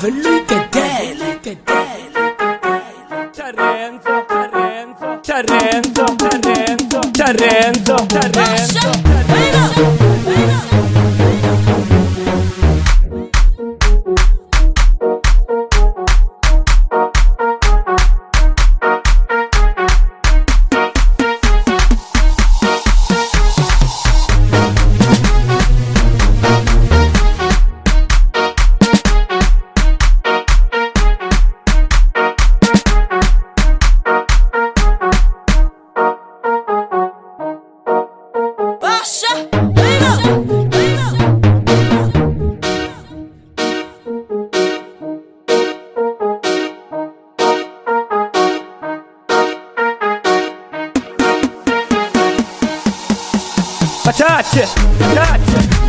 veux lui que d'elle. Tarenzo, Tarenzo, Tarenzo, Tarenzo, Tarenzo, Tarenzo. Patate, patate.